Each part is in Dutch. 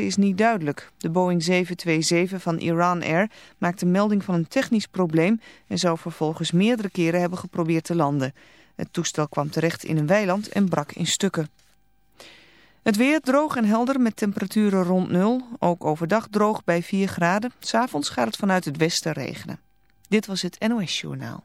is niet duidelijk. De Boeing 727 van Iran Air maakte melding van een technisch probleem en zou vervolgens meerdere keren hebben geprobeerd te landen. Het toestel kwam terecht in een weiland en brak in stukken. Het weer droog en helder met temperaturen rond nul. Ook overdag droog bij 4 graden. S'avonds gaat het vanuit het westen regenen. Dit was het NOS Journaal.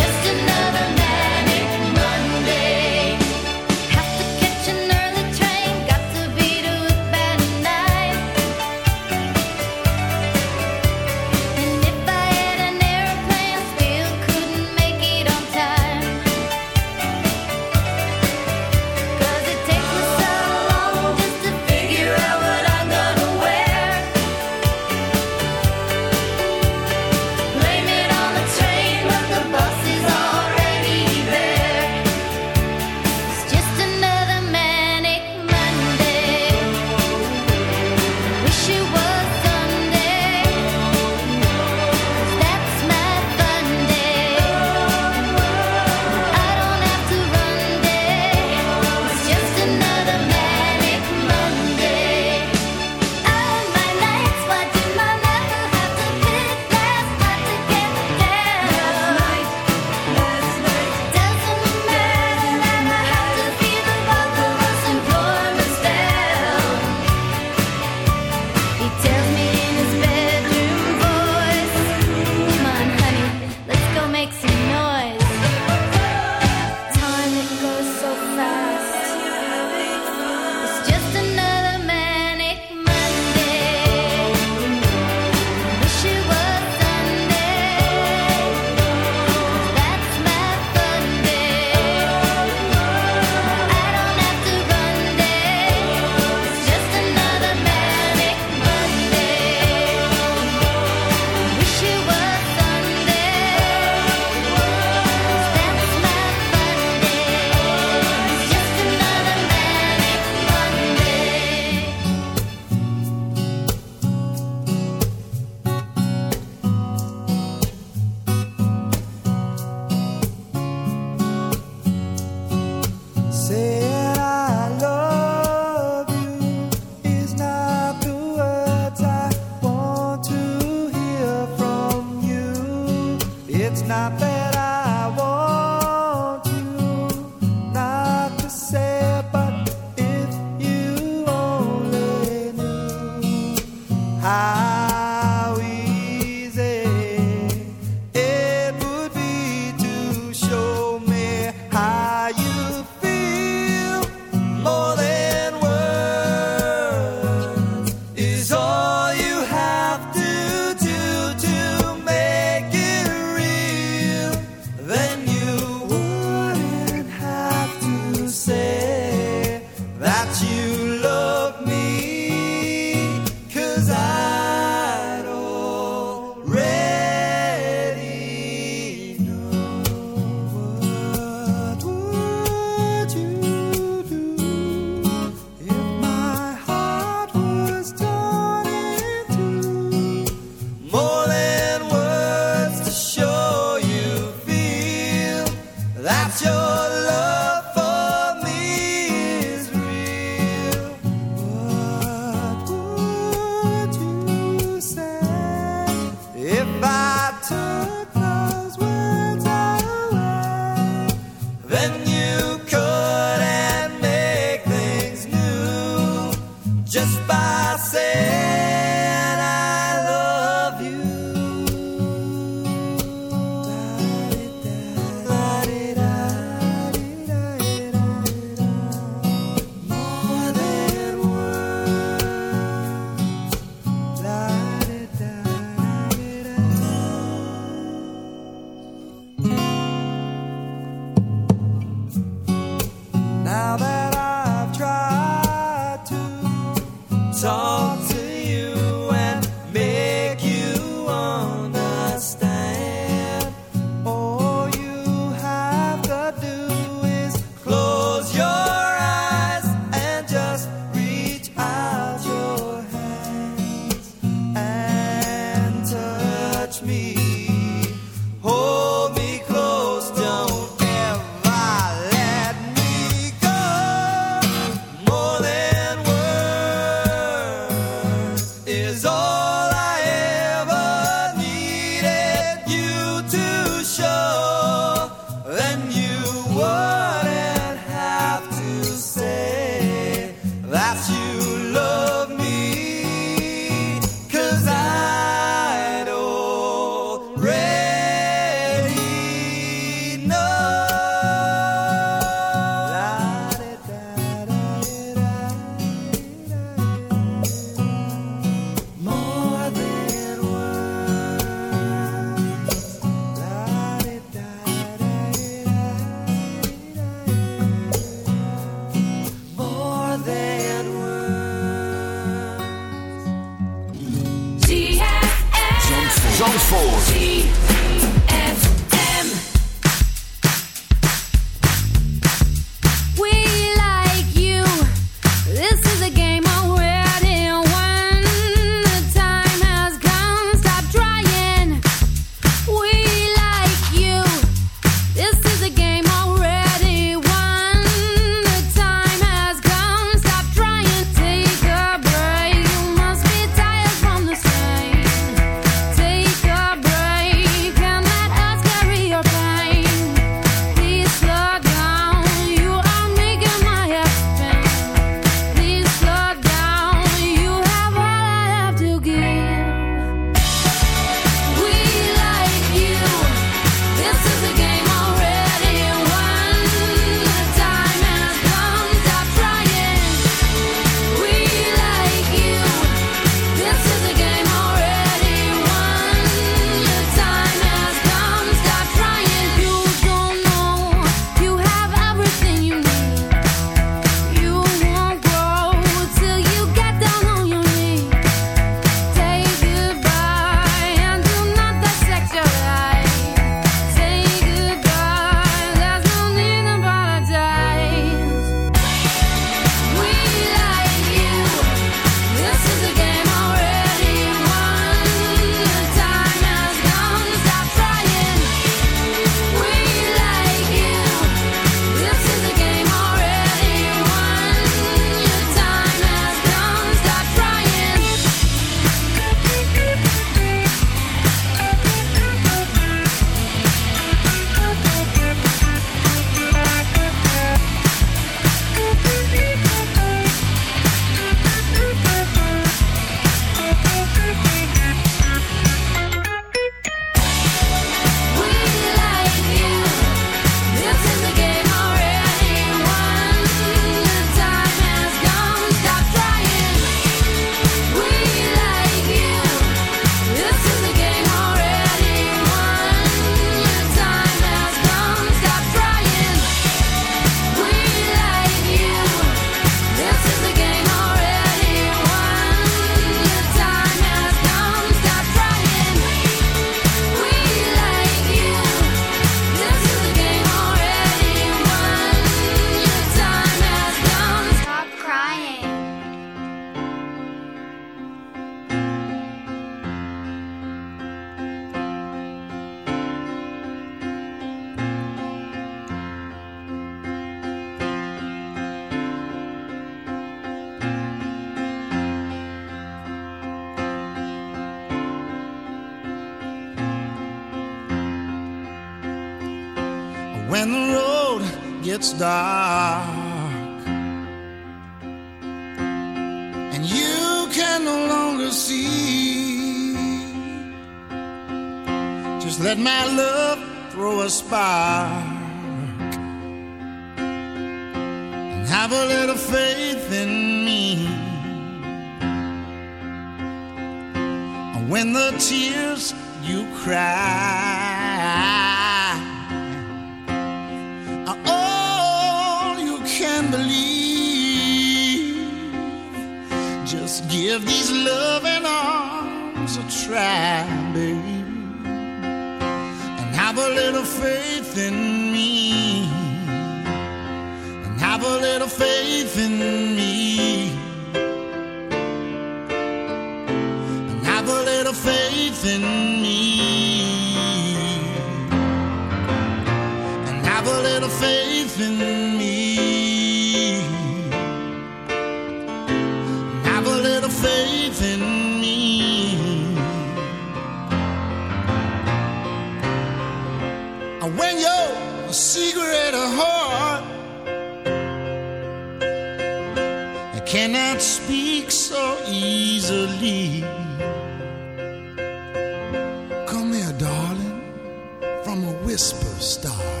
whisper star.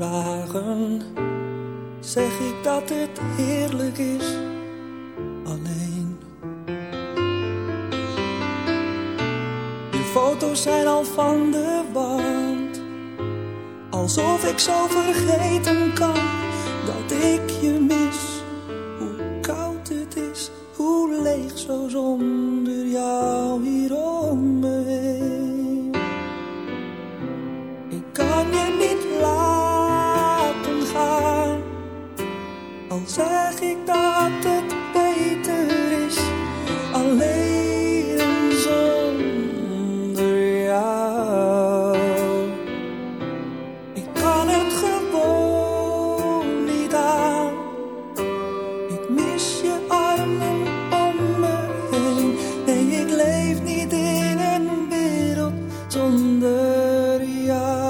vragen, zeg ik dat het heerlijk is. Alleen. De foto's zijn al van de wand. Alsof ik zo vergeten kan dat ik je mis. Maria.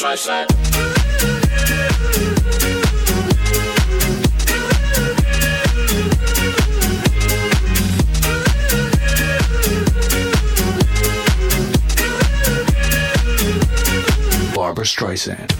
try. Barbara Streisand.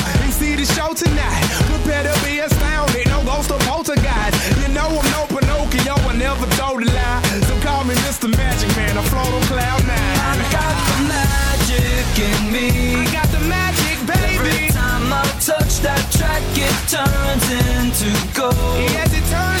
the show tonight. Prepare better be astounded, no ghost or poltergeist. You know I'm no Pinocchio, I never told a lie. So call me Mr. Magic Man, I float on cloud nine. I got the magic in me. I got the magic, baby. Every time I touch that track, it turns into gold. Yes, it turns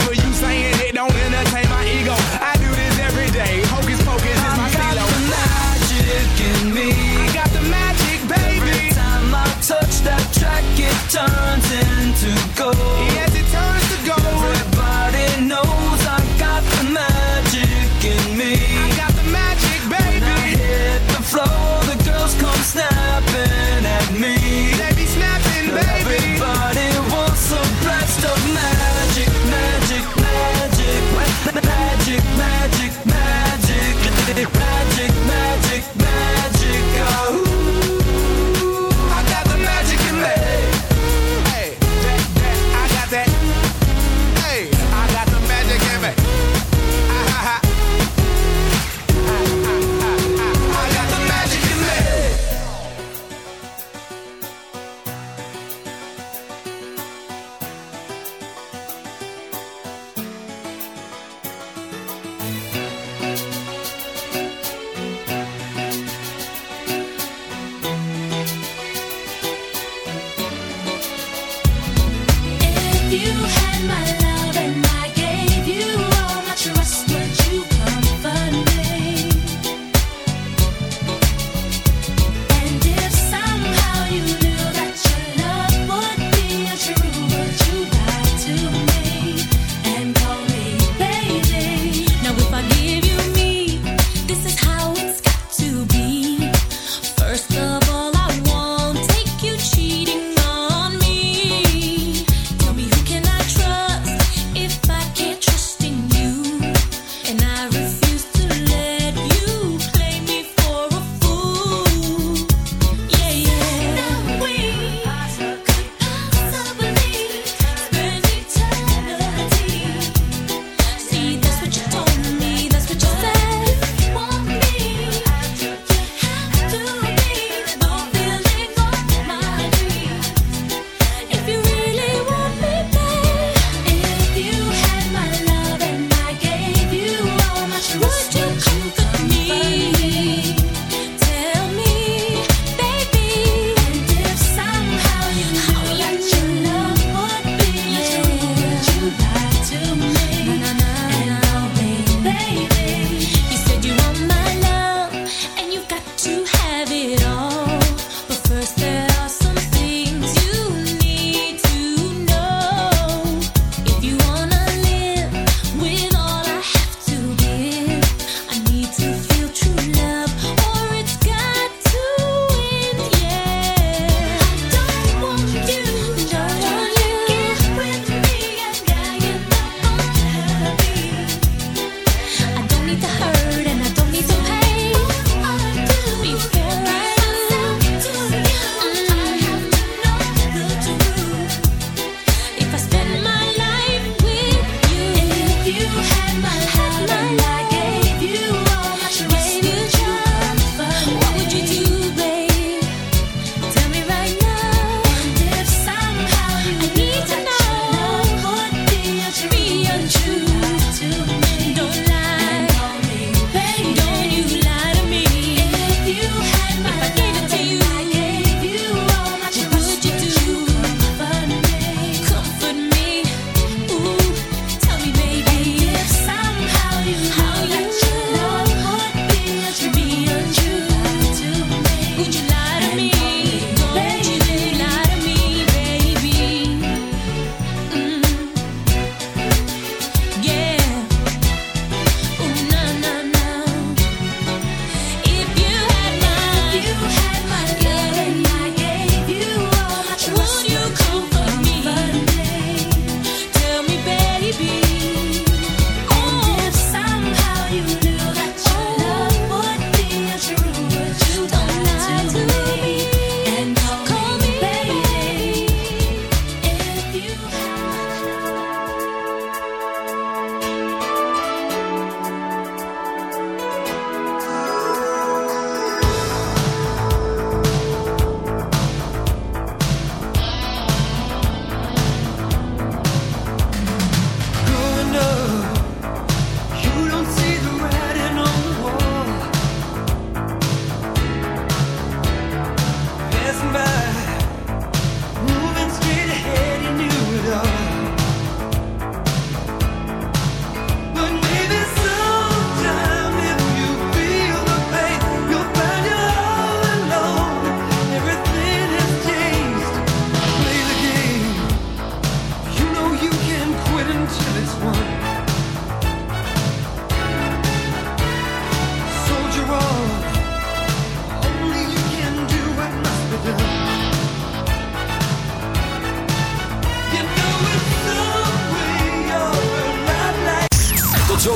you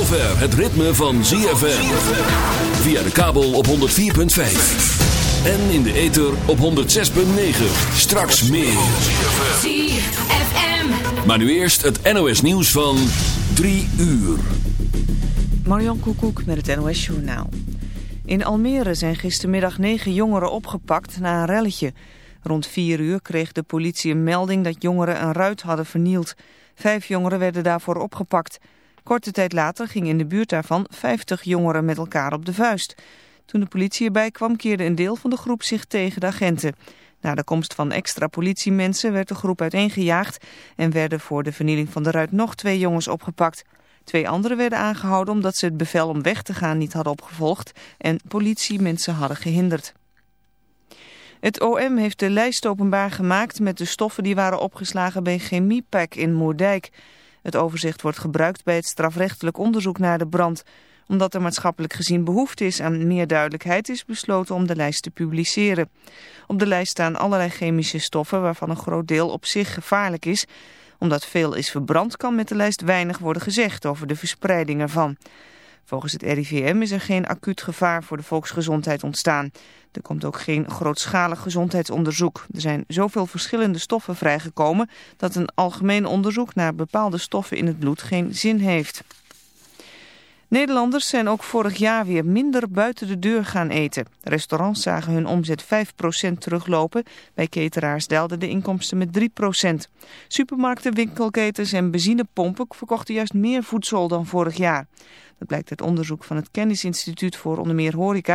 zover het ritme van ZFM. Via de kabel op 104.5. En in de ether op 106.9. Straks meer. ZFM. Maar nu eerst het NOS nieuws van 3 uur. Marion Koekoek met het NOS Journaal. In Almere zijn gistermiddag negen jongeren opgepakt na een relletje. Rond vier uur kreeg de politie een melding dat jongeren een ruit hadden vernield. Vijf jongeren werden daarvoor opgepakt. Korte tijd later gingen in de buurt daarvan 50 jongeren met elkaar op de vuist. Toen de politie erbij kwam keerde een deel van de groep zich tegen de agenten. Na de komst van extra politiemensen werd de groep uiteengejaagd... en werden voor de vernieling van de ruit nog twee jongens opgepakt. Twee anderen werden aangehouden omdat ze het bevel om weg te gaan niet hadden opgevolgd... en politiemensen hadden gehinderd. Het OM heeft de lijst openbaar gemaakt met de stoffen die waren opgeslagen bij Chemiepak in Moerdijk. Het overzicht wordt gebruikt bij het strafrechtelijk onderzoek naar de brand. Omdat er maatschappelijk gezien behoefte is aan meer duidelijkheid is besloten om de lijst te publiceren. Op de lijst staan allerlei chemische stoffen waarvan een groot deel op zich gevaarlijk is. Omdat veel is verbrand kan met de lijst weinig worden gezegd over de verspreiding ervan. Volgens het RIVM is er geen acuut gevaar voor de volksgezondheid ontstaan. Er komt ook geen grootschalig gezondheidsonderzoek. Er zijn zoveel verschillende stoffen vrijgekomen dat een algemeen onderzoek naar bepaalde stoffen in het bloed geen zin heeft. Nederlanders zijn ook vorig jaar weer minder buiten de deur gaan eten. Restaurants zagen hun omzet 5% teruglopen. Bij cateraars daalden de inkomsten met 3%. Supermarkten, winkelketens en benzinepompen verkochten juist meer voedsel dan vorig jaar. Dat blijkt uit onderzoek van het Kennisinstituut voor onder meer horeca.